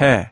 해.